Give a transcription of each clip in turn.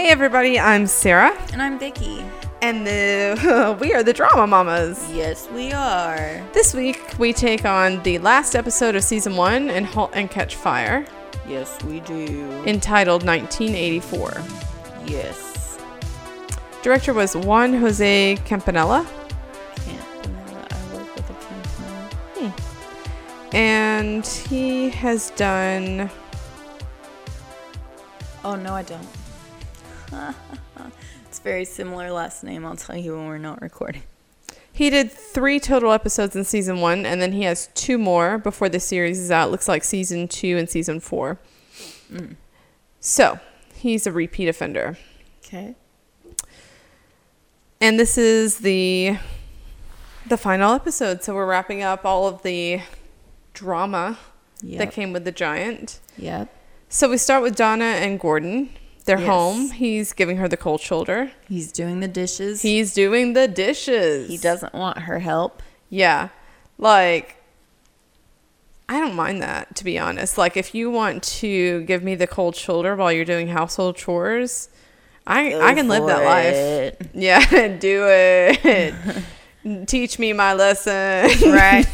Hey everybody, I'm Sarah, And I'm Vicky. and the, we are the Drama Mamas. Yes, we are. This week we take on the last episode of season one in *Halt and Catch Fire*, Yes, we do. entitled 1984. yes. Director was Juan Jose Campanella, Can't. I work with a can't and he has done Oh, no, I don't. it's very similar last name. I'll tell you when we're not recording. he did three total episodes in season one, and then he has two more before the series is out. Looks like season two and season four. Mm. So he's a repeat offender. Okay. And this is the the final episode. So we're wrapping up all of the drama Yep. that came with the giant. Yep. So we start with Donna and Gordon. They're Yes. home. He's giving her the cold shoulder. He's doing the dishes. He's doing the dishes. he doesn't want her help. Yeah. Like I don't mind that to be honest. Like if you want to give me the cold shoulder while you're doing household chores, I I can live that life. life. Yeah, do it. Teach me my lesson. Right.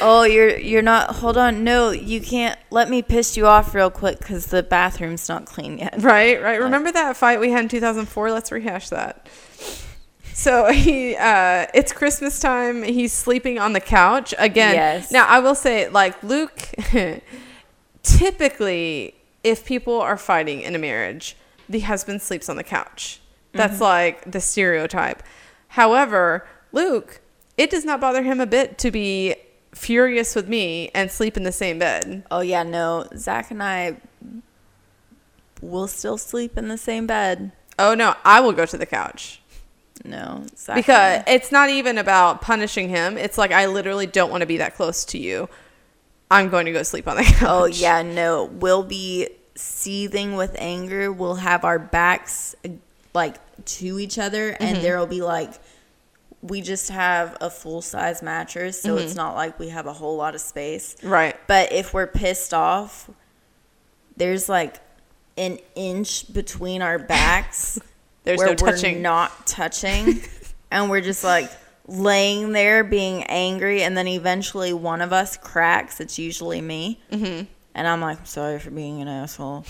Oh, you're you're not. Hold on. No, you can't. Let me piss you off real quick because the bathroom's not clean yet. right, right. Remember that fight we had in 2004? Let's rehash that. So he, uh, it's Christmas time. He's sleeping on the couch again. Yes. Now I will say, like Luke, typically, if people are fighting in a marriage, the husband sleeps on the couch. That's like the stereotype. However, Luke, it does not bother him a bit to be furious with me and sleep in the same bed. Oh yeah, no. Zach and I will still sleep in the same bed. Oh no, I will go to the couch. No, Zach because it's not even about punishing him. It's like I literally don't want to be that close to you. I'm going to go sleep on the couch. oh yeah, no. We'll be seething with anger. We'll have our backs like to each other, and mm-hmm. there will be like we just have a full size mattress, so Mm-hmm. it's not like we have a whole lot of space. Right. But if we're pissed off, there's like an inch between our backs. There's where no touching. We're not touching, and we're just like laying there being angry, and then eventually one of us cracks. It's usually me, mm-hmm. and I'm like, "I'm sorry for being an asshole,"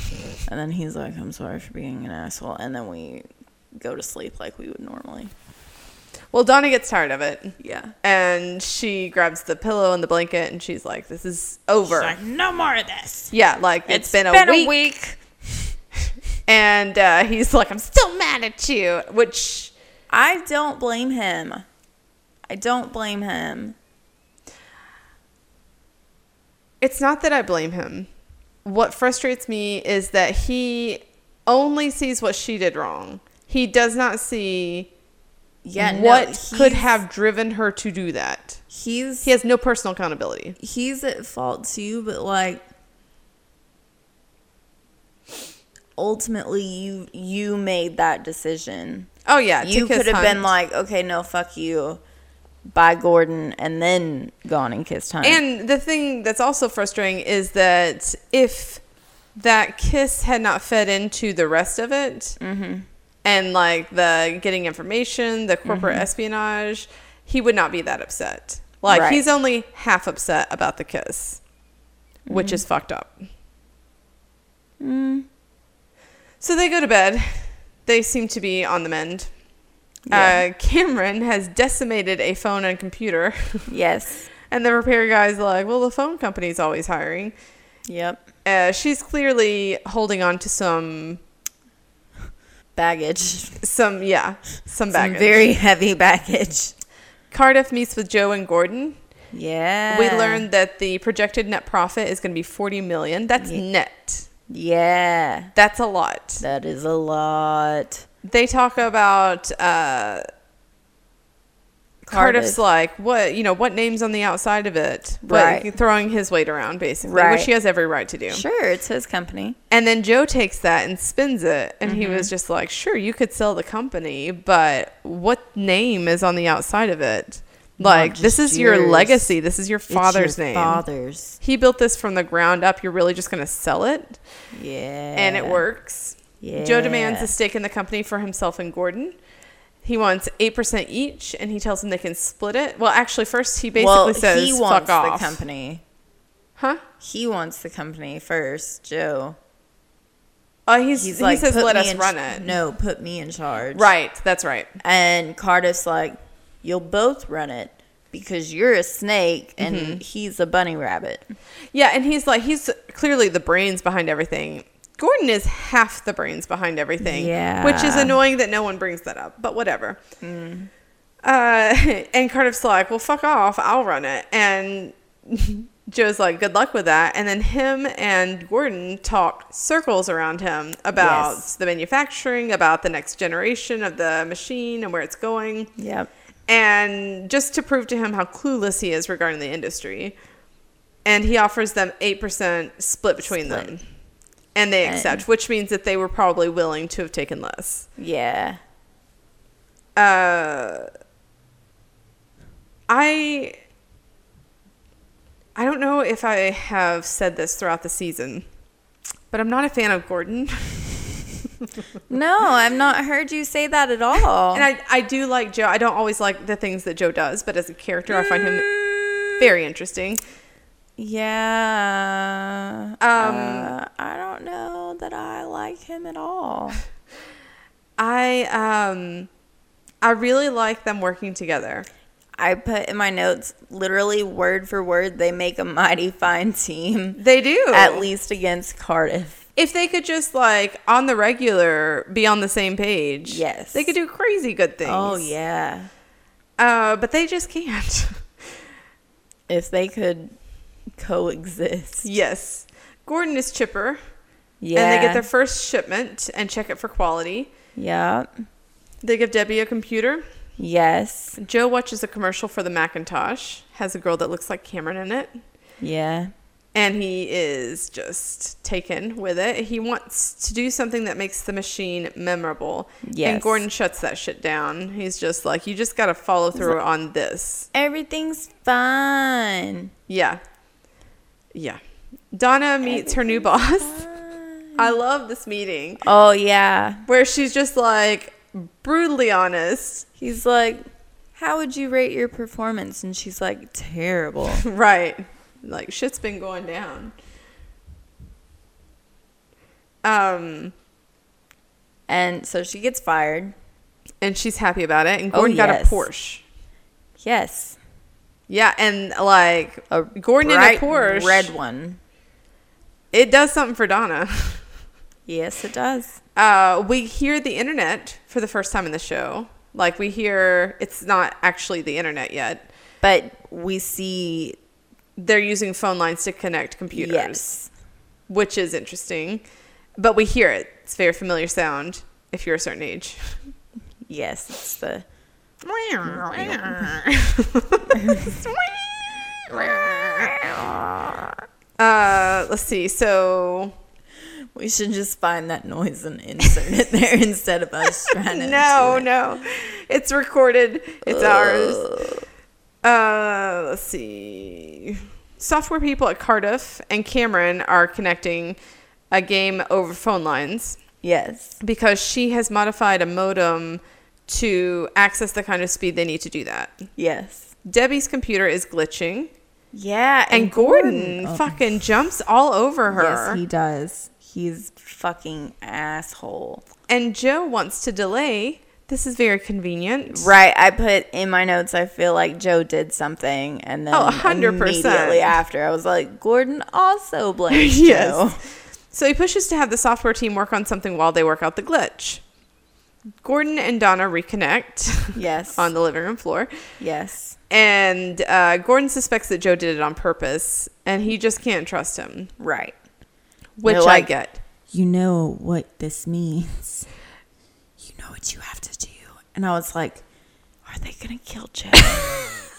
and then he's like, "I'm sorry for being an asshole," and then we go to sleep like we would normally. Well, Donna gets tired of it. Yeah. And she grabs the pillow and the blanket and she's like, this is over. Like, no more of this. yeah, like it's been, a, week. week. And uh, he's like, I'm still mad at you. Which, I don't blame him. I don't blame him. it's not that I blame him. What frustrates me is that he only sees what she did wrong. He does not see Yeah, no, what could have driven her to do that. He's He has no personal accountability. he's at fault too, but like ultimately you you made that decision. Oh yeah, you could have been like, okay, no, fuck you. Bye, Gordon, and then gone and kissed Hunt. And the thing that's also frustrating is that if that kiss had not fed into the rest of it, Mm-hmm. And like the getting information, the corporate Mm-hmm. espionage, he would not be that upset. Like Right. he's only half upset about the kiss, which Mm-hmm. is fucked up. Mm. So they go to bed. They seem to be on the mend. Yeah. Uh, Cameron has decimated a phone and computer. yes. And the repair guy's like, well, the phone company's always hiring. Yep. Uh, she's clearly holding on to some, Baggage. some yeah, some Some baggage. very heavy baggage. Cardiff meets with Joe and Gordon. Yeah. We learned that the projected net profit is going to be 40 million. That's Ye- net. Yeah. That's a lot. That is a lot. They talk about uh, Cardiff's like what you know what names on the outside of it, Right. throwing his weight around basically, Right. which he has every right to do. Sure, it's his company. And then Joe takes that and spins it, and he Mm-hmm. was just like, "Sure, you could sell the company, but what name is on the outside of it? Like this is your legacy. This is your father's it's your name. Father's. He built this from the ground up. You're really just going to sell it, Yeah. and it works. Yeah. Joe demands a stake in the company for himself and Gordon. He wants 8% each, and he tells them they can split it. Well, actually, first he basically well, says, he fuck wants off. the company. Huh? He wants the company first, Joe. Uh, he's, He's he like, says, let us run it. No, put me in charge. Right, that's right. And Cardiff's like, you'll both run it because you're a snake and Mm-hmm. he's a bunny rabbit. Yeah, and he's like, he's clearly the brains behind everything. Gordon is half the brains behind everything. Which is annoying that no one brings that up, but whatever. Uh, and Cardiff's like, well, fuck off. I'll run it. And Joe's like, good luck with that. And then him and Gordon talk circles around him about Yes. the manufacturing, about the next generation of the machine and where it's going. Yep. And just to prove to him how clueless he is regarding the industry. And he offers them 8% split between Split. them. And they And- accept, which means that they were probably willing to have taken less. Yeah. Uh, I I don't know if I have said this throughout the season, but I'm not a fan of Gordon. No, I've not heard you say that at all. And I, I do like Joe. I don't always like the things that Joe does, but as a character, I find him very interesting. Yeah. Um, uh, I don't know that I like him at all. I um I really like them working together. I put in my notes literally word for word, they make a mighty fine team, They do. at least against Cardiff. if they could just like on the regular be on the same page. Yes. They could do crazy good things. Oh, yeah. Uh, but they just can't. If they could coexist. yes. Gordon is chipper. Yeah. And they get their first shipment and check it for quality. Yeah. They give Debbie a computer. Yes. Joe watches a commercial for the Macintosh. Has a girl that looks like Cameron in it. Yeah. And he is just taken with it. He wants to do something that makes the machine memorable. Yeah. And Gordon shuts that shit down. He's just like, you just got to follow through on this. Everything's fine. Yeah. Yeah. Donna meets her new boss. I love this meeting Oh, yeah. where she's just like brutally honest. He's like, How would you rate your performance? And she's like, Terrible. Right. Like shit's been going down. Um and so she gets fired. and she's happy about it and Oh, Gordon got a. Porsche. Yes. Yeah, and like A Gordon in a Porsche. red one. It does something for Donna. Yes, it does. Uh, we hear the internet for the first time in the show. Like we hear it's not actually the internet yet. But we see, They're using phone lines to connect computers, yes. which is interesting. But we hear it. It's a very familiar sound if you're a certain age. Yes, it's the. Uh, let's see. So We should just find that noise and insert it there instead of us trying to. no, no, it's recorded. It's ours. Uh, let's see. Software people at Cardiff and Cameron are connecting a game over phone lines Yes. because she has modified a modem to access the kind of speed they need to do that. Yes. Debbie's computer is glitching, Yeah. and, Gordon, oh. fucking jumps all over her. Yes, he does. He's fucking asshole. and Joe wants to delay. This is very convenient. Right. I put in my notes. I feel like Joe did something, and then Oh, 100%. immediately after, I was like, Gordon also blames Yes. Joe. So he pushes to have the software team work on something while they work out the glitch. Gordon and Donna reconnect Yes. on the living room floor. yes. And uh, Gordon suspects that Joe did it on purpose, and he just can't trust him, Right. which I get. You know what this means. You know what you have to do. And I was like, are they gonna kill Joe?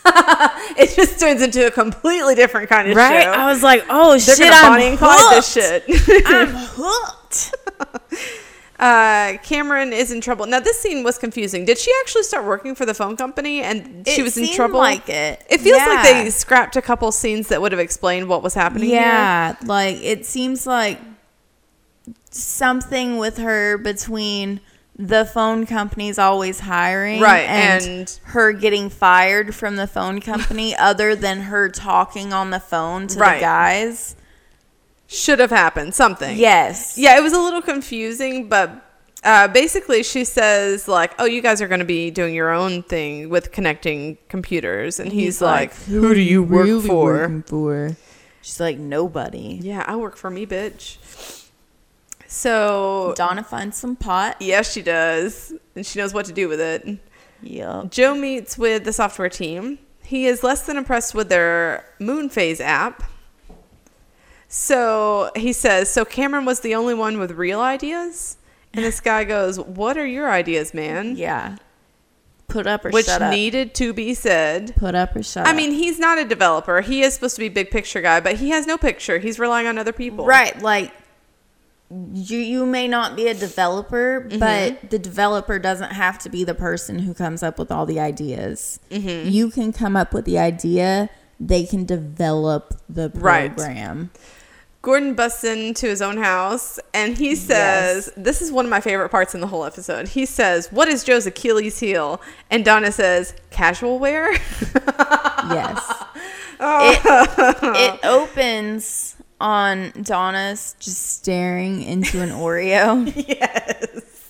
It just turns into a completely different kind of right? show. I was like, oh They're shit, I'm Clyde this hooked. shit. I'm hooked. Uh, Cameron is in trouble. Now, this scene was confusing. Did she actually start working for the phone company and she was in trouble? like it. It feels like they scrapped a couple scenes that would have explained what was happening here. Yeah, like it seems like something with her between the phone company's always hiring Right, and, and- her getting fired from the phone company other than her talking on the phone to Right. the guys. Should have happened. Something. Yes. Yeah, it was a little confusing, but uh, basically she says like, "Oh, you guys are going to be doing your own thing with connecting computers," and he's, like, "Who do you work really for?" working for? She's like nobody. Yeah, I work for me, bitch. So Donna finds some pot. yes, she does, and she knows what to do with it. Yep. Joe meets with the software team. He is less than impressed with their moon phase app. So he says, So Cameron was the only one with real ideas? And this guy goes, What are your ideas, man? Yeah. Put up or Which shut up. Which needed to be said. Put up or shut I up. mean, he's not a developer. He is supposed to be big picture guy, but he has no picture. He's relying on other people. Right, like you you may not be a developer, Mm-hmm. but the developer doesn't have to be the person who comes up with all the ideas. Mm-hmm. You can come up with the idea, they can develop the Right. Gordon busts into his own house and he says, This is one of my favorite parts in the whole episode. He says, What is Joe's Achilles heel? And Donna says, Casual wear? Yes. Oh. it, it opens on Donna's just staring into an Oreo. yes.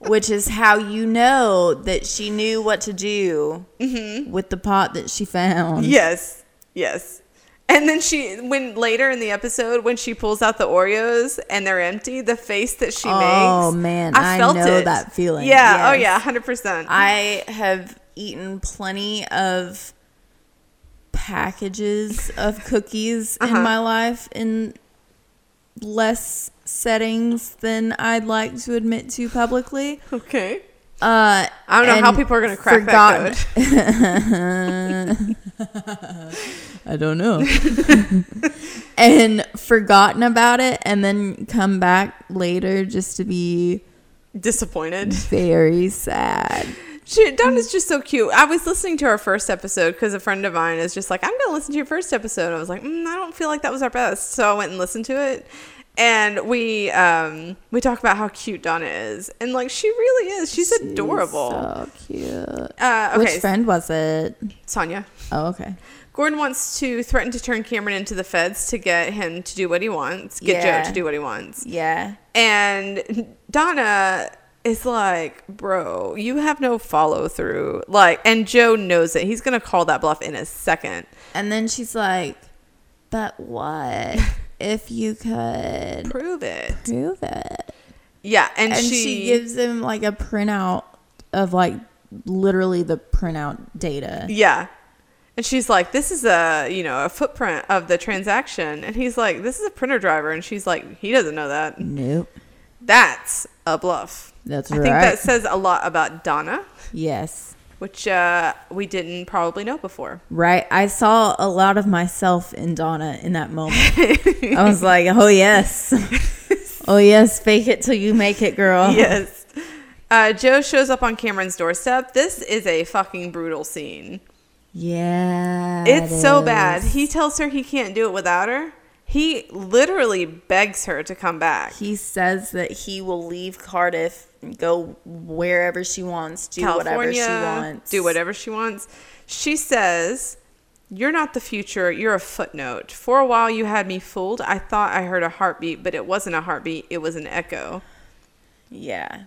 which is how you know that she knew what to do Mm-hmm. with the pot that she found. Yes. Yes. And then she, when later in the episode, when she pulls out the Oreos and they're empty, the face that she Oh, makes. Oh man, I know that feeling. Yeah. Oh, yeah. 100%. I have eaten plenty of packages of cookies Uh-huh. in my life in less settings than I'd like to admit to publicly. okay. Uh, I don't know how people are going to crack that forgotten- code. I don't know. and forgotten about it and then come back later just to be Disappointed. very sad. She, Donna's just so cute. I was listening to our first episode because a friend of mine is just like, I'm going to listen to your first episode. I was like, mm, I don't feel like that was our best. So I went and listened to it. And we um, we talk about how cute Donna is. And like, she really is. She's, adorable. So cute. uh, okay, Which friend was it? Sonia. Oh, okay. Gordon wants to threaten to turn Cameron into the feds to get him to do what he wants, get Yeah. Joe to do what he wants. Yeah. And Donna is like, bro, you have no follow through. Like, and Joe knows it. He's gonna call that bluff in a second. And then she's like, but what if you could Prove it. prove it? Yeah, and, And she, she, gives him like a printout of like literally the printout data. yeah. And she's like, this is a, you know, a footprint of the transaction. And he's like, this is a printer driver. And she's like, he doesn't know that. Nope. That's a bluff. That's I right. I think that says a lot about Donna, yes. Which uh, we didn't probably know before. Right. I saw a lot of myself in Donna in that moment. I was like, oh, yes. oh, yes. Fake it till you make it, girl. yes. Uh, Joe shows up on Cameron's doorstep. This is a fucking brutal scene. Yeah. It's it so bad. He tells her he can't do it without her. He literally begs her to come back. He says that he will leave Cardiff and go wherever she wants, do whatever she wants. Do whatever she wants. She says, You're not the future. You're a footnote. For a while, you had me fooled. I thought I heard a heartbeat, but it wasn't a heartbeat. It was an echo. Yeah.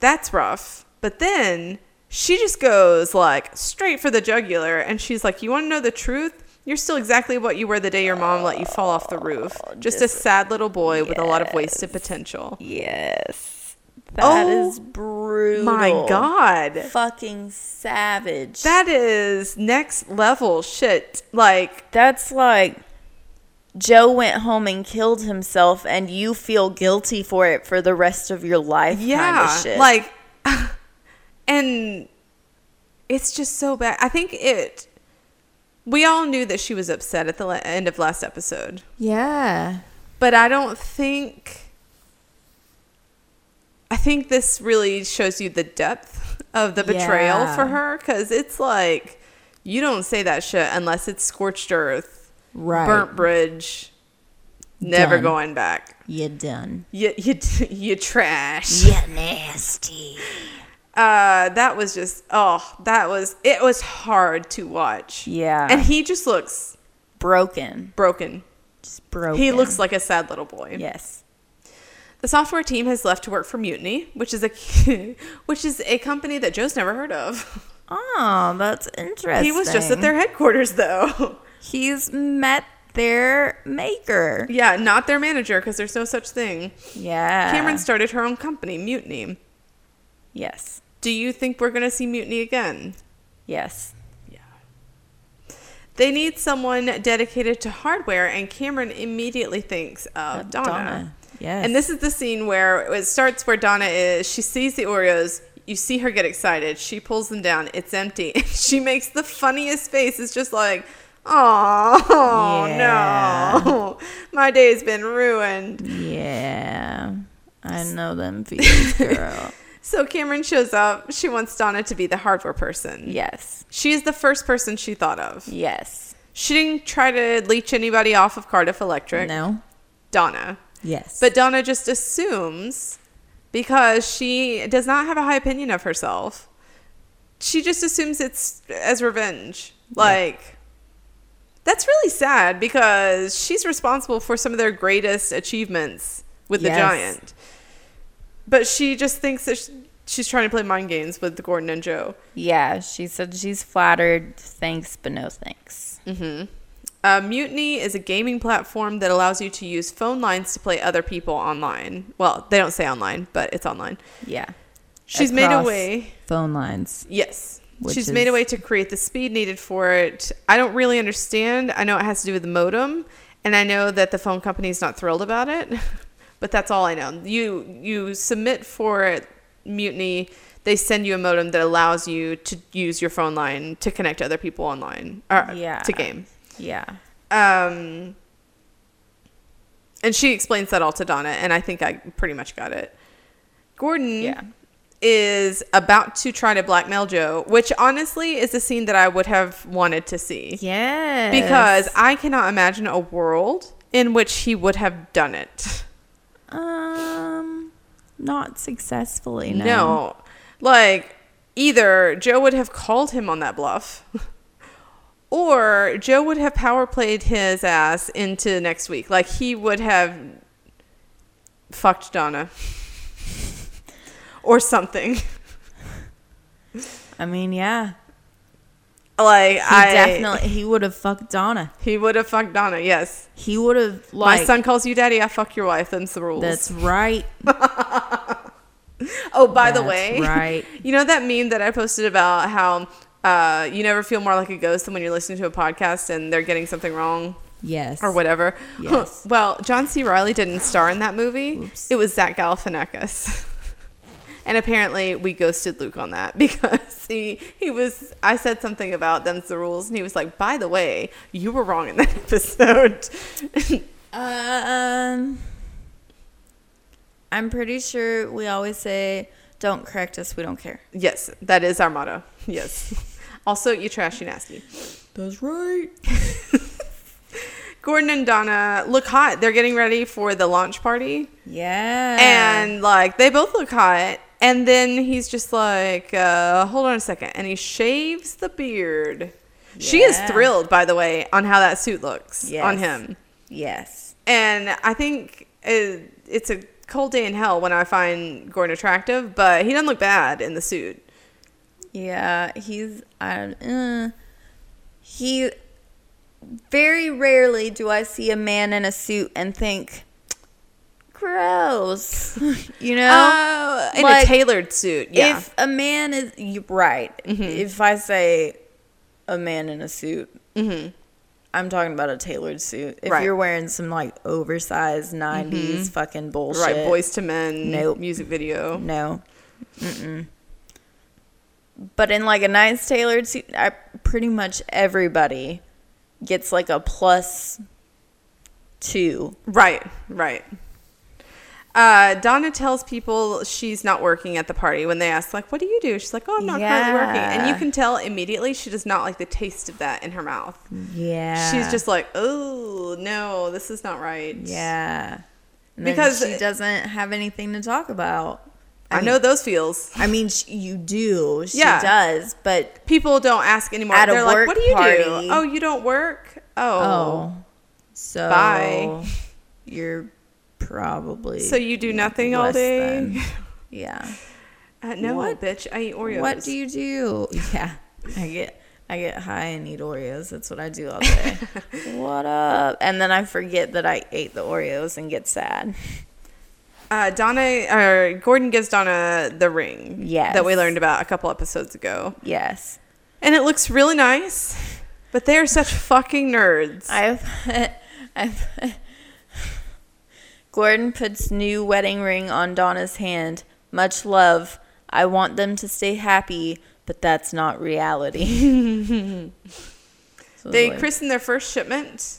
That's rough. But then she just goes like straight for the jugular and she's like, You want to know the truth? You're still exactly what you were the day your mom let you fall off the roof. Oh, just a sad little boy with a lot of wasted potential. Yes. that oh is Oh brutal. My God. Fucking savage. That is next level shit. Like, That's like Joe went home and killed himself and you feel guilty for it for the rest of your life yeah. kind of shit. Like, and it's just so bad. I think it. We all knew that she was upset at the end of last episode. Yeah. but I don't think. I think this really shows you the depth of the betrayal Yeah. for her because it's like you don't say that shit unless it's scorched earth, Right. burnt bridge, Never Done. going back. You done. You you you trash. You nasty. Uh, that was just oh, that was it was hard to watch. Yeah. And he just looks broken. broken. Just broken. He looks like a sad little boy. Yes. The software team has left to work for Mutiny, which is a which is a company that Joe's never heard of. Oh, that's interesting. He was just at their headquarters though. He's met their maker. yeah, not their manager because there's no such thing. Yeah. Cameron started her own company, Mutiny. Yes. Do you think we're going to see Mutiny again? Yes. Yeah. They need someone dedicated to hardware, and Cameron immediately thinks of Donna. Donna. Yes. And this is the scene where it starts where Donna is. She sees the Oreos. You see her get excited. She pulls them down. It's empty. And she makes the funniest face. It's just like, oh, Yeah. no. My day's been ruined. Yeah. I know them feelings, girl. So Cameron shows up. She wants Donna to be the hardware person. yes. She is the first person she thought of. Yes. She didn't try to leech anybody off of Cardiff Electric. No. Donna. Yes. But Donna just assumes because she does not have a high opinion of herself. She just assumes it's as revenge. Like that's really sad because she's responsible for some of their greatest achievements with the Yes. giant. But she just thinks that sh- she's trying to play mind games with Gordon and Joe. yeah, she said she's flattered. Thanks, but no thanks. Uh, Mutiny is a gaming platform that allows you to use phone lines to play other people online. Well, they don't say online, but it's online. Yeah. She's made a way. Phone lines. Yes. She's made a way to create the speed needed for it. I don't really understand. I know it has to do with the modem, and I know that the phone company is not thrilled about it, but that's all I know. You you submit for Mutiny, they send you a modem that allows you to use your phone line to connect to other people online or Yeah. to game. Yeah. Um, and she explains that all to Donna, and I think I pretty much got it. Gordon Yeah. is about to try to blackmail Joe, which honestly is a scene that I would have wanted to see. Yes. Because I cannot imagine a world in which he would have done it. Um not successfully. No. No. Like, either Joe would have called him on that bluff, or Joe would have power played his ass into next week. Like, he would have fucked Donna. or something. I mean, yeah. Like, He I definitely he would have fucked Donna. He would have fucked Donna, yes. He would have like My son calls you daddy, I fuck your wife. Them's the rules. That's right. oh, by the way, right. you know that meme that I posted about how uh, you never feel more like a ghost than when you're listening to a podcast and they're getting something wrong Yes. or whatever? Yes. well, John C. Reilly didn't star in that movie. Oops. It was Zach Galifianakis. And apparently we ghosted Luke on that because he he was I said something about them's the rules and he was like, by the way, you were wrong in that episode. Um I'm pretty sure we always say don't correct us, we don't care. yes, that is our motto. Yes. Also, you trashy nasty. That's right. Gordon and Donna look hot. They're getting ready for the launch party. Yeah. And like they both look hot. And then he's just like, uh, hold on a second. And he shaves the beard. She is thrilled, by the way, on how that suit looks Yes. on him. yes. And I think it, it's a cold day in hell when I find Gordon attractive, but he doesn't look bad in the suit. Yeah, he's I uh, he very rarely do I see a man in a suit and think gross. you know? Oh, in a tailored suit. Yeah. If a man is you right. Mm-hmm. If I say a man in a suit, mm-hmm. I'm talking about a tailored suit. If Right. you're wearing some like oversized 90s mm-hmm. fucking bullshit. right, boys to men Nope. music video. No. Mm-mm. But in like a nice tailored suit, I, pretty much everybody gets like a plus two. Right, right. Uh, Donna tells people she's not working at the party when they ask, like, what do you do? She's like, oh, I'm not currently working. And you can tell immediately she does not like the taste of that in her mouth. Yeah. She's just like, oh, no, this is not right. Yeah. And Because- she doesn't have anything to talk about. I, know those feels. I mean, sh you do. She Yeah. does, but People don't ask anymore. At a They're like, work what do you do? party- Oh, you don't work? Oh. oh, so Bye. You're probably So you do nothing all day? than- yeah. Uh, no, What? bitch. I eat Oreos. What do you do? Yeah, I get I get high and eat Oreos. That's what I do all day. what up? And then I forget that I ate the Oreos and get sad. Uh, Donna, or Gordon gives Donna the ring. Yes. That we learned about a couple episodes ago. Yes, And it looks really nice, but they are such fucking nerds. I've I've. Gordon puts new wedding ring on Donna's hand. Much love. I want them to stay happy, but that's not reality. So they like- christen their first shipment.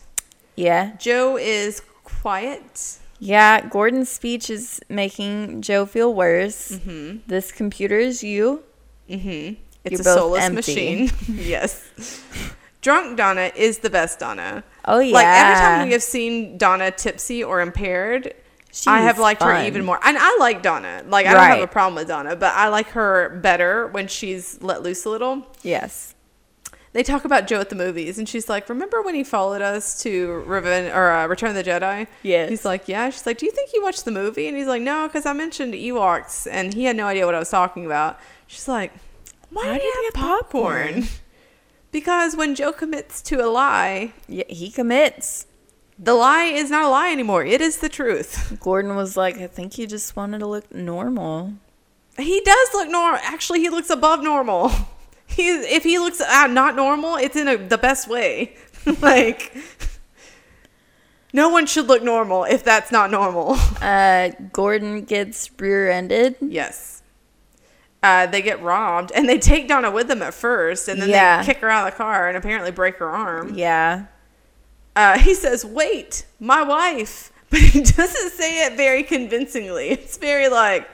yeah, Joe is quiet. Yeah, Gordon's speech is making Joe feel worse. Mm-hmm. This computer is you. Mm-hmm. It's You're a soulless empty. machine. yes. Drunk Donna is the best Donna. Oh yeah. Like every time we have seen Donna tipsy or impaired, I have She's liked her even more. And I like Donna. Like I don't have a problem with Donna, but I like her better when she's let loose a little. Yes. They talk about Joe at the movies, and she's like, "Remember when he followed us to Reven or uh, Return of the Jedi?" Yes. He's like, "Yeah." She's like, "Do you think he watched the movie?" And he's like, "No, because I mentioned Ewoks, and he had no idea what I was talking about." She's like, "Why, Why he he have popcorn?" popcorn? Because when Joe commits to a lie, Yeah, he commits. the lie is not a lie anymore. It is the truth. Gordon was like, I think he just wanted to look normal. He does look normal. Actually, he looks above normal. He if he looks uh, not normal, it's in a, the best way. like no one should look normal if that's not normal. Uh, Gordon gets rear-ended. yes. Uh, they get robbed and they take Donna with them at first and then Yeah. they kick her out of the car and apparently break her arm. Yeah. Uh, he says, "Wait, my wife," but he doesn't say it very convincingly. It's very like,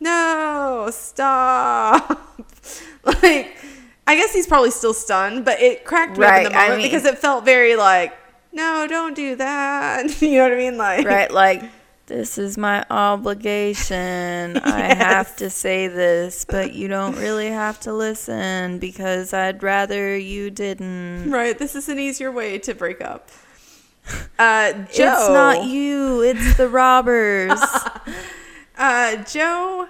"No, stop!" like, I guess he's probably still stunned, but it cracked me up in Right, the I moment mean- because it felt very like, "No, don't do that." you know what I mean? Like, Right. Like this is my obligation. I have to say this, but you don't really have to listen because I'd rather you didn't. right. This is an easier way to break up. Uh, Joe, It's not you. It's the robbers. Uh, Joe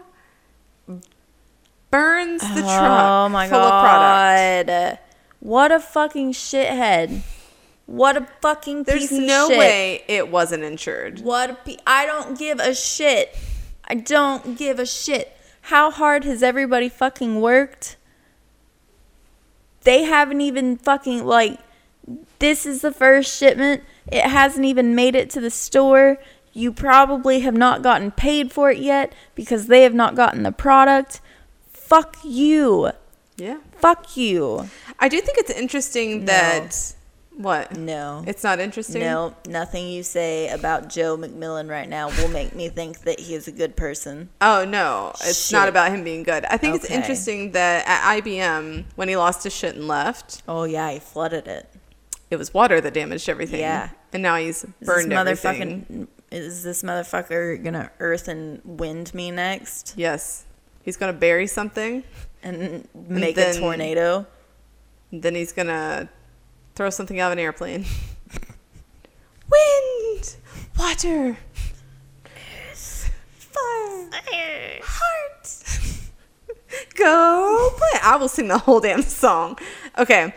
burns the truck oh my full of product. god! What a fucking shithead! What a fucking There's piece of no shit. way it wasn't insured. What a pe- I don't give a shit. I don't give a shit. How hard has everybody fucking worked? They haven't even fucking like this is the first shipment. It hasn't even made it to the store. You probably have not gotten paid for it yet because they have not gotten the product. Fuck you. Yeah. Fuck you. I do think it's interesting that what? No. It's not interesting. No, nothing you say about Joe MacMillan right now will make me think that he is a good person. Oh no, it's not about him being good. I think it's interesting that at IBM when he lost his shit and left, Oh yeah, he flooded it. it was water that damaged everything. Yeah. And now he's Is burned this everything. motherfucking is this motherfucker gonna earth and wind me next Yes. He's gonna bury something. and make then- a tornado? Then he's gonna throw something out of an airplane. Wind, water, fire, heart. Go play. I will sing the whole damn song. Okay.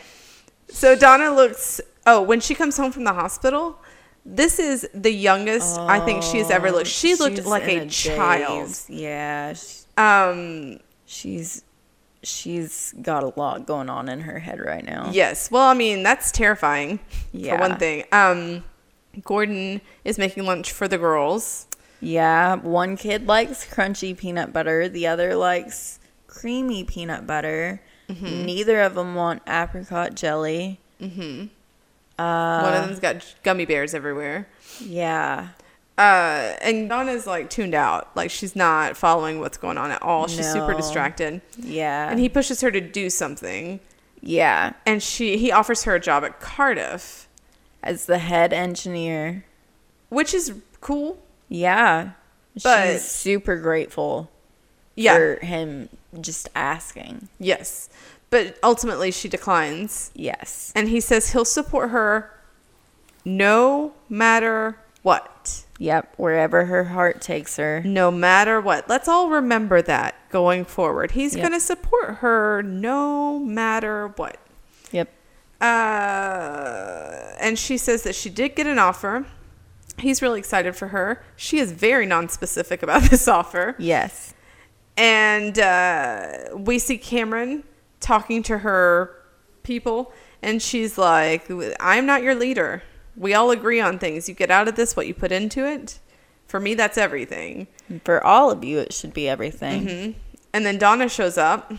So Donna looks. Oh, when she comes home from the hospital, this is the youngest I think she's ever looked. She looked like in a, child. Yeah, Um. she's she's got a lot going on in her head right now. Yes. Well, I mean, that's terrifying for Yeah. one thing. Um, Gordon is making lunch for the girls. Yeah, one kid likes crunchy peanut butter, the other likes creamy peanut butter. Mm-hmm. Neither of them want apricot jelly. one Uh, of them's got gummy bears everywhere. Yeah. Uh, and Donna's like tuned out. Like she's not following what's going on at all. She's super distracted. Yeah. And he pushes her to do something. yeah. And she he offers her a job at Cardiff, As the head engineer. which is cool. Yeah. But- She's super grateful Yeah. for him just asking. Yes. But ultimately she declines. Yes. And he says he'll support her no matter what. Yep. Wherever her heart takes her. No matter what. Let's all remember that going forward. He's Yep. going to support her no matter what. Yep. Uh, and she says that she did get an offer. He's really excited for her. She is very non-specific about this offer. Yes. And uh, we see Cameron talking to her people, and she's like, I'm not your leader. We all agree on things. You get out of this what you put into it. For me, that's everything. For all of you, it should be everything. Mm-hmm. And then Donna shows up.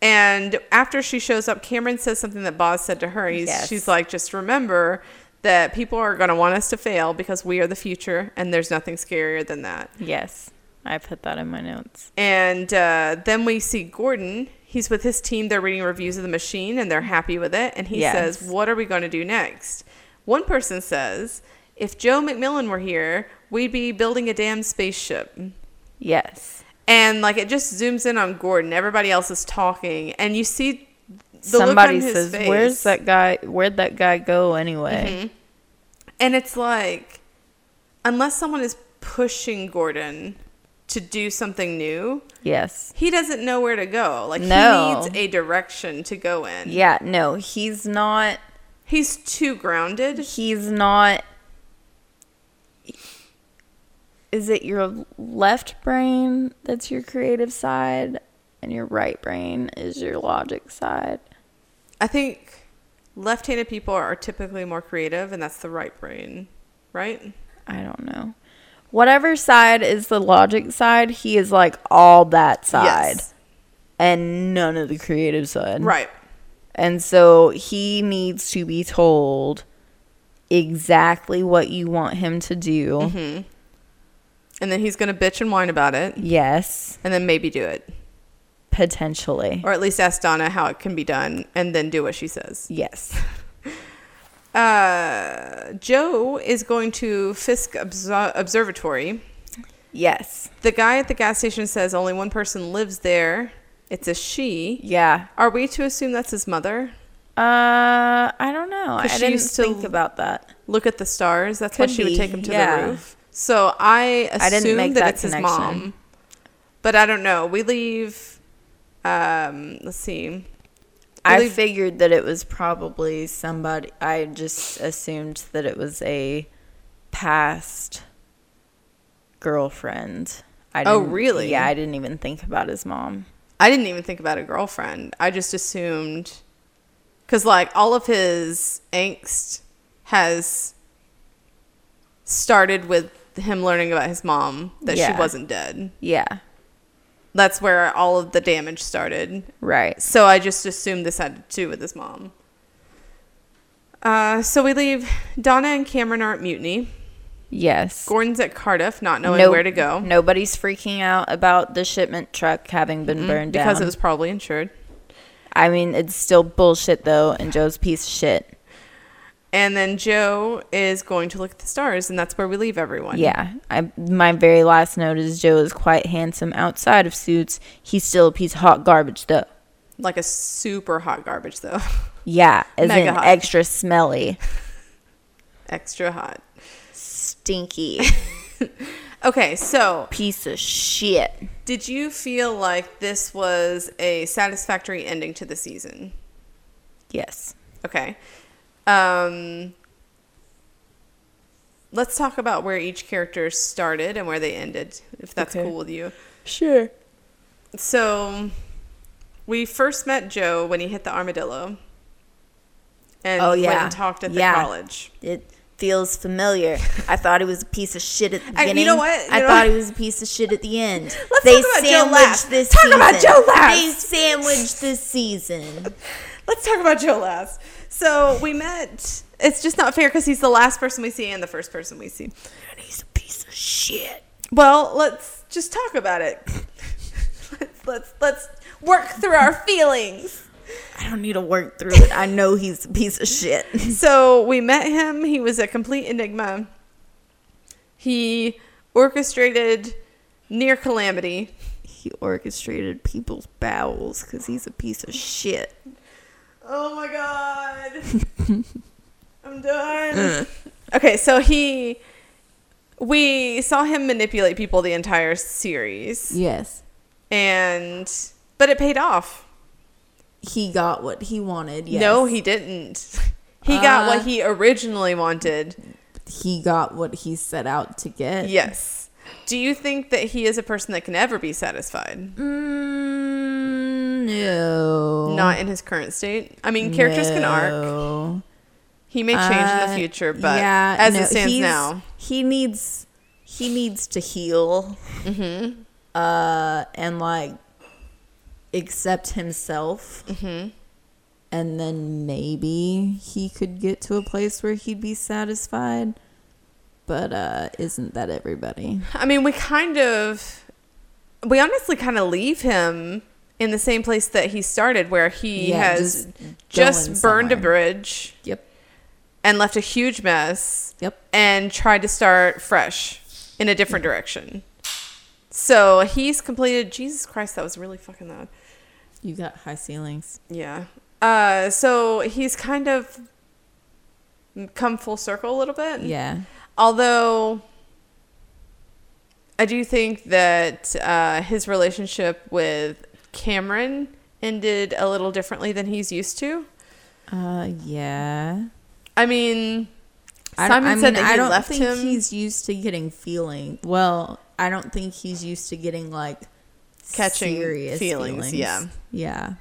And after she shows up, Cameron says something that Boz said to her. He's, Yes. She's like, just remember that people are going to want us to fail because we are the future, and there's nothing scarier than that. Yes. I put that in my notes. And uh, then we see Gordon. He's with his team. They're reading reviews of the machine, and they're happy with it. And he Yes. says, what are we going to do next? One person says, if Joe MacMillan were here, we'd be building a damn spaceship. Yes. And like it just zooms in on Gordon. Everybody else is talking, and you see the look Somebody says, face. "Where's that guy? Where'd that guy go anyway?" Mm-hmm. And it's like, unless someone is pushing Gordon to do something new, Yes. he doesn't know where to go. Like No. he needs a direction to go in. Yeah. No, he's not. He's too grounded. He's not. Is it your left brain that's your creative side, and your right brain is your logic side? I think left-handed people are typically more creative, and that's the right brain, right? I don't know. Whatever side is the logic side, he is like all that side Yes. and none of the creative side. Right. And so he needs to be told exactly what you want him to do. Mm-hmm. And then he's going to bitch and whine about it, Yes, and then maybe do it. potentially. Or at least ask Donna how it can be done and then do what she says. Yes. Uh, Joe is going to Fisk Obs- Observatory. Yes. The guy at the gas station says only one person lives there. It's a she. Yeah. Are we to assume that's his mother? Uh, I don't know. I she didn't used to- think about that. Look at the stars. That's why Could she would take him to yeah. the roof. So I assume I didn't make that, that it's his connection. mom. But I don't know. We leave. Um, let's see. I figured that it was probably somebody. I just assumed that it was a past girlfriend. I Oh, didn't- really? Yeah, I didn't even think about his mom. I didn't even think about a girlfriend. I just assumed because like all of his angst has started with him learning about his mom that she wasn't dead. Yeah, That's where all of the damage started. right. So I just assumed this had to do with his mom. Uh, so we leave. Donna and Cameron are at Mutiny. Yes. Gordon's at Cardiff, not knowing No- where to go Nobody's freaking out about the shipment truck having been burned down. because down. it was probably insured. I mean, it's still bullshit though, and Joe's piece of shit. And then Joe is going to look at the stars, and that's where we leave everyone. Yeah, I, my very last note is Joe is quite handsome outside of suits. He's still a piece of hot garbage though. Like a super hot garbage, though. Yeah, as Mega in hot. extra smelly, Extra hot. Stinky Okay, so piece of shit. did you feel like this was a satisfactory ending to the season? Yes. Okay. Um, let's talk about where each character started and where they ended, if that's Okay. cool with you. Sure. So, we first met Joe when he hit the armadillo. And Oh, went and talked at the Yeah. college. It feels familiar. I thought he was a piece of shit at the I- you know what? You I know thought what? he was a piece of shit at the end. Let's they talk about Joe last. this Talk season. about Joe last. They sandwiched this season. Let's talk about Joe last. So, we met. It's just not fair because he's the last person we see and the first person we see. And he's a piece of shit. Well, let's just talk about it. let's let's let's work through our feelings. I don't need to work through it. I know he's a piece of shit. So we met him. He was a complete enigma. He orchestrated near calamity. He orchestrated people's bowels because he's a piece of shit. Oh my god. I'm done. okay, so he we saw him manipulate people the entire series Yes. and but it paid off. He got what he wanted. Yes. No, he didn't. He got Uh, what he originally wanted. he got what he set out to get. Yes. Do you think that he is a person that can ever be satisfied? Mm, no. Not in his current state. I mean, characters can arc. He may change in the Uh, future, but yeah, as no, it stands now, he needs he needs to heal. Mm-hmm. Uh, and like accept himself. Mm-hmm. And then maybe he could get to a place where he'd be satisfied. But uh, isn't that everybody? I mean, we kind of, we honestly kind of leave him in the same place that he started, where he Yeah, has just just, burned a bridge Yep. and left a huge mess Yep. and tried to start fresh in a different direction. So he's completed. Jesus Christ, that was really fucking loud. You got high ceilings. Yeah. Uh, so he's kind of come full circle a little bit. Yeah. Although I do think that uh, his relationship with Cameron ended a little differently than he's used to. Uh, yeah. I mean, I Simon I said mean, that he I don't left think him. he's used to getting feeling. Well, I don't think he's used to getting like Catching serious feelings, yeah. Yeah.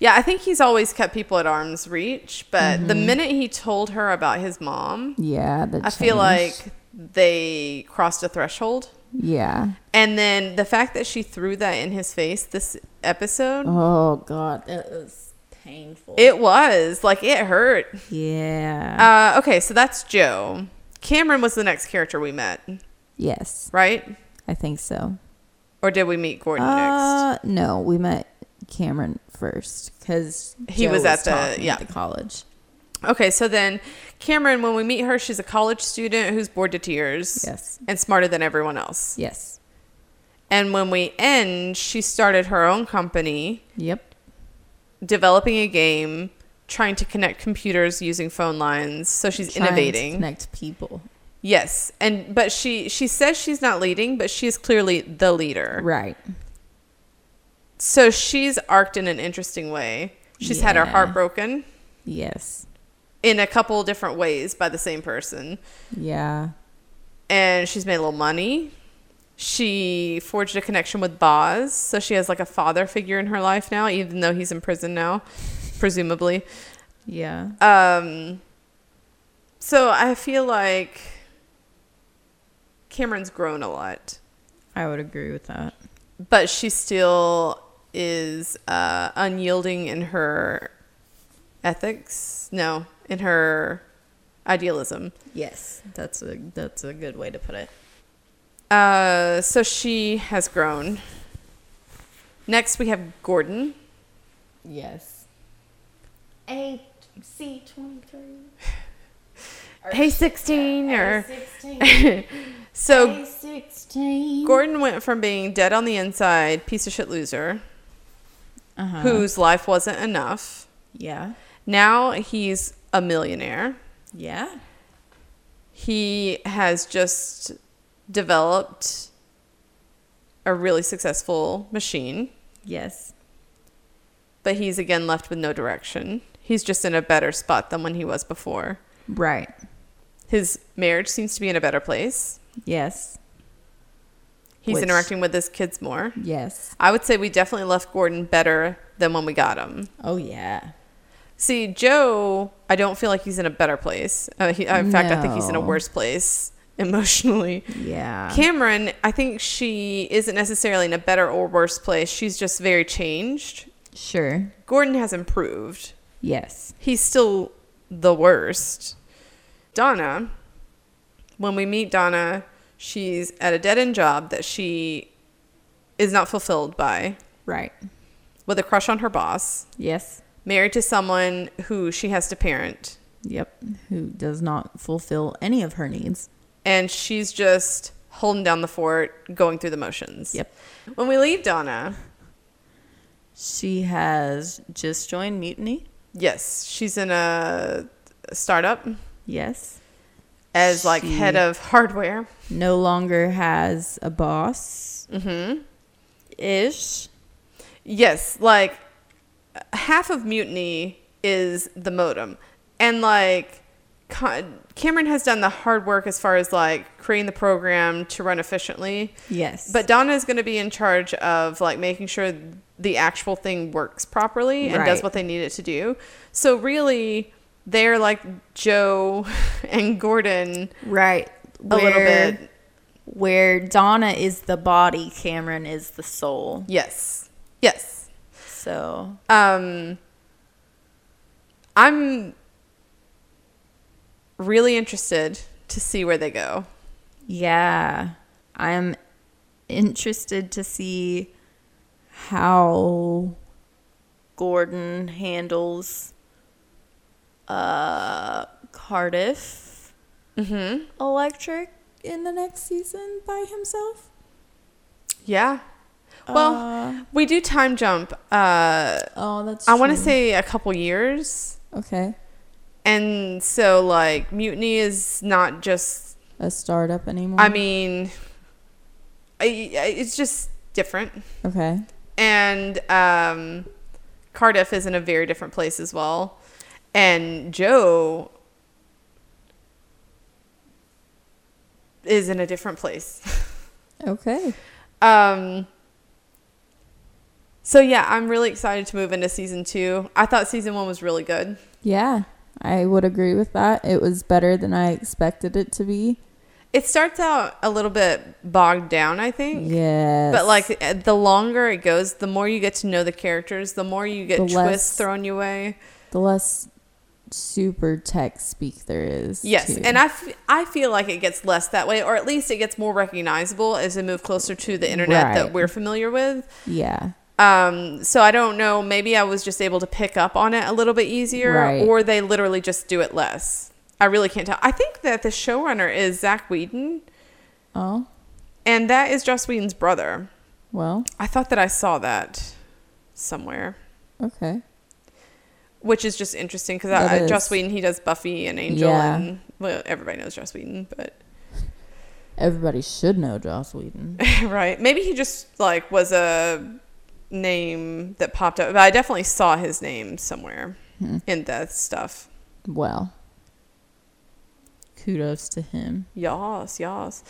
Yeah, I think he's always kept people at arm's reach, but the Mm-hmm. minute he told her about his mom, Yeah. I feel like they crossed a threshold. Yeah. And then the fact that she threw that in his face this episode, Oh God, that was painful. it was like it hurt. yeah. Uh, okay, so that's Joe. Cameron was the next character we met, yes, right? I think so. Or did we meet Gordon next? Uh, no, we met Cameron first because He was at the- yeah. the college. Okay, so then Cameron, when we meet her, she's a college student who's bored to tears Yes. and smarter than everyone else. Yes. And when we end, she started her own company, Yep. developing a game, trying to connect computers using phone lines. So she's Trying to innovating. connect people. Yes, and but she she says she's not leading, but she is clearly the leader. Right. So she's arced in an interesting way. She's had her heart broken Yes. in a couple different ways by the same person. Yeah. And she's made a little money. She forged a connection with Boz, so she has like a father figure in her life now, even though he's in prison now, presumably. Yeah. Um, so I feel like Cameron's grown a lot, I would agree with that. but she still is uh, unyielding in her ethics. No, in her idealism. Yes, that's a that's a good way to put it. Uh, so she has grown. Next, we have Gordon. Yes. A C twenty three. Hey, 16 or so. Gordon went from being dead on the inside, piece of shit loser, uh-huh. whose life wasn't enough. Yeah. Now he's a millionaire. Yeah. He has just developed a really successful machine, Yes. but he's again left with no direction. He's just in a better spot than when he was before. Right. His marriage seems to be in a better place. Yes. He's Which- interacting with his kids more. Yes. I would say we definitely left Gordon better than when we got him. Oh yeah. See, Joe, I don't feel like he's in a better place. Uh, he, in fact, I think he's in a worse place emotionally. Yeah. Cameron, I think she isn't necessarily in a better or worse place. She's just very changed. sure. Gordon has improved. Yes. He's still the worst. Donna, when we meet Donna, She's at a dead end job that she is not fulfilled by, Right. with a crush on her boss, Yes. married to someone who she has to parent, Yep. Who does not fulfill any of her needs. and she's just holding down the fort, going through the motions. Yep. When we leave Donna, She has just joined Mutiny. yes, she's in a startup Yes. As like She- head of hardware. No longer has a boss. Mm-hmm. Ish. Yes, like half of Mutiny is the modem. And like Cameron has done the hard work as far as like creating the program to run efficiently. Yes. But Donna is going to be in charge of like making sure the actual thing works properly and does what they need it to do. So really they're like Joe and Gordon right. a little bit. Where Donna is the body, Cameron is the soul. Yes. Yes. So Um, I'm really interested to see where they go. Yeah. I'm interested to see how Gordon handles uh Cardiff Mm-hmm. Electric in the next season by himself. Yeah. Well, Uh, we do time jump. Uh, oh, that's I want to say a couple years, okay. and so like mutiny is not just. A startup anymore. I mean, I, I- it's just different, okay. and um, Cardiff is in a very different place as well, and Joe is in a different place. Okay. Um. So yeah, I'm really excited to move into season two. I thought season one was really good. Yeah, I would agree with that. It was better than I expected it to be. It starts out a little bit bogged down, I think. Yeah. But like uh, the longer it goes, the more you get to know the characters, the more you get The twists less- thrown your way. the less super tech speak there is. Yes, too. and I, f- I feel like it gets less that way, or at least it gets more recognizable as we move closer to the internet that we're familiar with. yeah. Um, so I don't know. Maybe I was just able to pick up on it a little bit easier, Right. or they literally just do it less. I really can't tell. I think that the showrunner is Zack Whedon, Oh, and that is Joss Whedon's brother. well, I thought that I saw that somewhere, okay. Which is just interesting because is. Joss Whedon he does Buffy and Angel, Yeah. and well, everybody knows Joss Whedon, but Everybody should know Joss Whedon. right, maybe he just like was a name that popped up. But I definitely saw his name somewhere Hmm. in that stuff. Well, kudos to him. Yas, yas.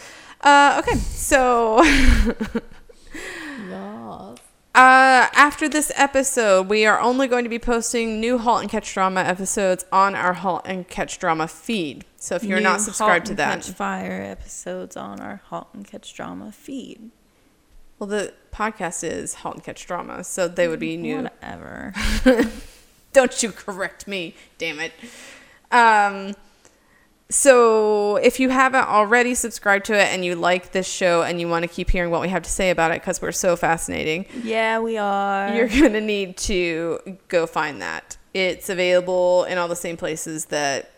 Uh, okay, so Yes. Uh, after this episode, we are only going to be posting new Halt and Catch Drama episodes on our Halt and Catch Drama feed. So if you're not subscribed to that, Catch Fire episodes on our Halt and Catch Drama feed. well, the podcast is Halt and Catch Drama, so they would be new. Whatever. Don't you correct me, damn it. Um, so if you haven't already subscribed to it and you like this show and you want to keep hearing what we have to say about it because we're so fascinating, yeah, we are. you're going to need to go find that. It's available in all the same places that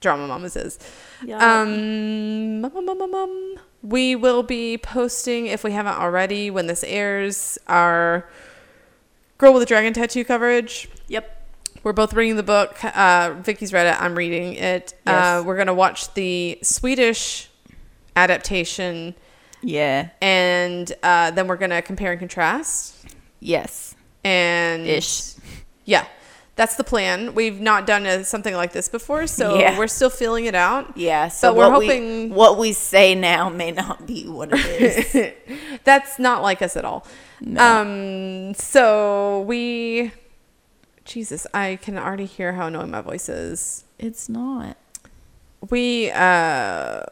Drama Mamas is. Yeah. Um, mum, mum, mum, we will be posting, if we haven't already, when this airs, our Girl with a Dragon Tattoo coverage. yep. We're both reading the book. Uh, Vicky's read it. I'm reading it. Uh, Yes. we're going to watch the Swedish adaptation Yeah. and uh, then we're going to compare and contrast. Yes. And Ish. Yeah, that's the plan. We've not done a, something like this before, so Yeah. we're still feeling it out. Yeah. So But we're what we- hoping- what we say now may not be what it is. That's not like us at all. No. Um, so we, Jesus, I can already hear how annoying my voice is. it's not. We, uh,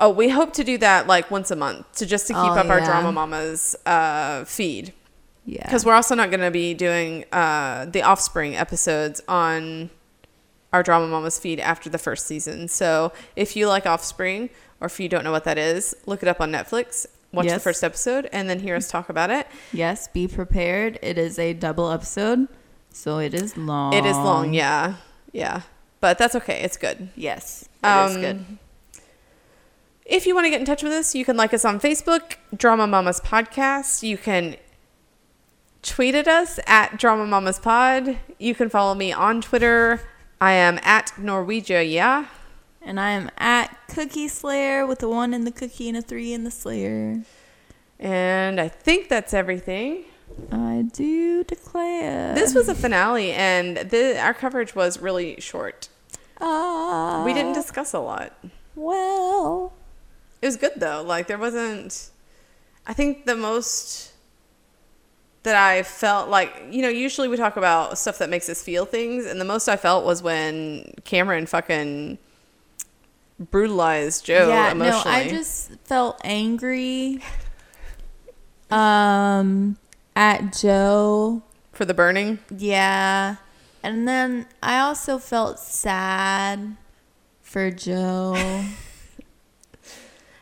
oh, we hope to do that like once a month to just to keep Oh, up our. Drama Mamas uh, feed. Yeah. Because we're also not going to be doing uh, the Offspring episodes on our Drama Mamas feed after the first season. So if you like Offspring, or if you don't know what that is, look it up on Netflix. Watch the first episode and then hear us talk about it. Yes, be prepared. It is a double episode, so it is long. It is long, yeah, yeah, but that's okay. It's good. Yes, it is Um, good. If you want to get in touch with us, you can like us on Facebook, Drama Mamas Podcast. You can tweet at us at Drama Mamas Pod. You can follow me on Twitter. I am at Norwegia, yeah. And I am at Cookie Slayer with a one in the cookie and a three in the Slayer. And I think that's everything. I do declare. This was a finale, and the, our coverage was really short. Ah, We didn't discuss a lot. well. It was good though. Like there wasn't. I think the most that I felt like you know usually we talk about stuff that makes us feel things, and the most I felt was when Cameron fucking brutalized Joe yeah, emotionally. no, I just felt angry. Um, at Joe. for the burning. Yeah, and then I also felt sad for Joe.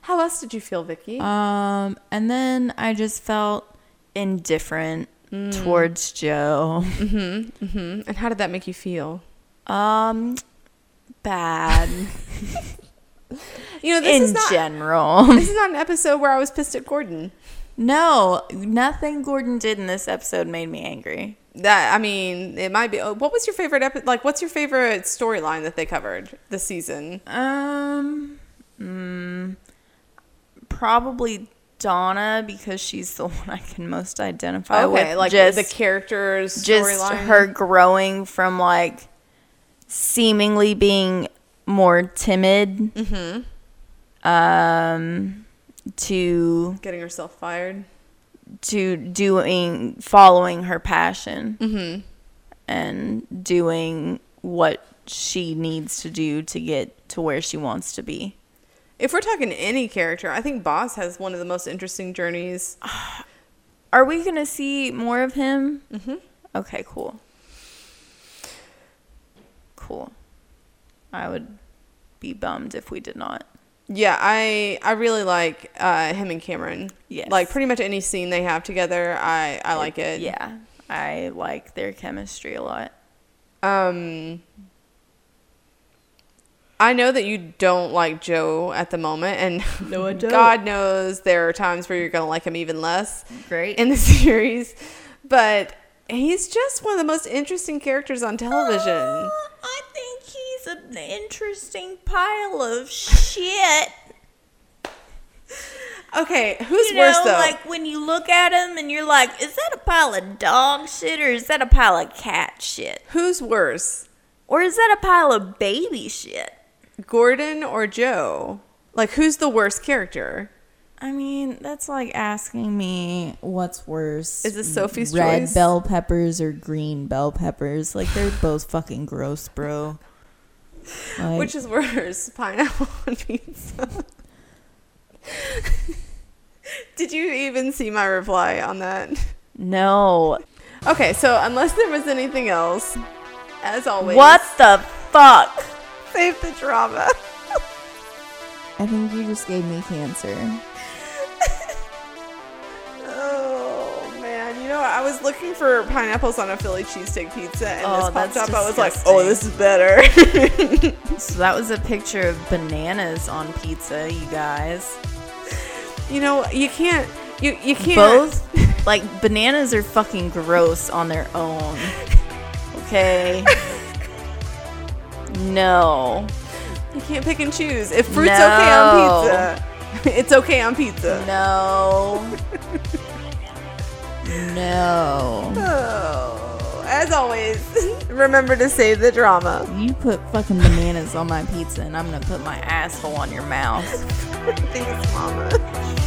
How else did you feel, Vicky? Um, and then I just felt indifferent towards Joe. Mm-hmm, mm-hmm. And how did that make you feel? Um, bad You know, this in is not. general. This is not an episode where I was pissed at Gordon. no, nothing Gordon did in this episode made me angry. That I mean, it might be. oh, What was your favorite episode? Like, what's your favorite storyline that they covered this season? Um, mm, probably Donna because she's the one I can most identify okay, with. like just, the characters just her growing from like seemingly being more timid Mm-hmm. um to getting herself fired. to doing following her passion Mm-hmm. and doing what she needs to do to get to where she wants to be. If we're talking any character, I think Boz has one of the most interesting journeys. Are we going to see more of him? Mm-hmm. Okay, cool. Cool. I would be bummed if we did not. Yeah, I I really like uh, him and Cameron. Yes. Like pretty much any scene they have together, I I like it. Yeah, I like their chemistry a lot. Um. I know that you don't like Joe at the moment, and No. God knows there are times where you're gonna like him even less Great. in the series. But he's just one of the most interesting characters on television. I think he's an interesting pile of shit. Okay, who's You know, worse though? like when you look at him and you're like, is that a pile of dog shit or is that a pile of cat shit? who's worse, Or is that a pile of baby shit? Gordon or Joe? Like who's the worst character? I mean, that's like asking me what's worse. Is this Sophie's red choice? bell peppers or green bell peppers? Like they're both fucking gross, bro. Like, Which is worse, pineapple on pizza? Did you even see my reply on that? no. Okay, so unless there was anything else, as always, What the fuck? save the drama. I think you just gave me cancer. You know I was looking for pineapples on a Philly cheesesteak pizza, and Oh, this popped up. I was like, oh, this is better. So that was a picture of bananas on pizza, you guys. you know, you can't. You you can't. Both, like bananas are fucking gross on their own. Okay. no. You can't pick and choose. If fruit's okay on pizza, it's okay on pizza. No. No. Oh, as always, remember to save the drama. You put fucking bananas on my pizza and I'm gonna put my asshole on your mouth. Thanks, Mama.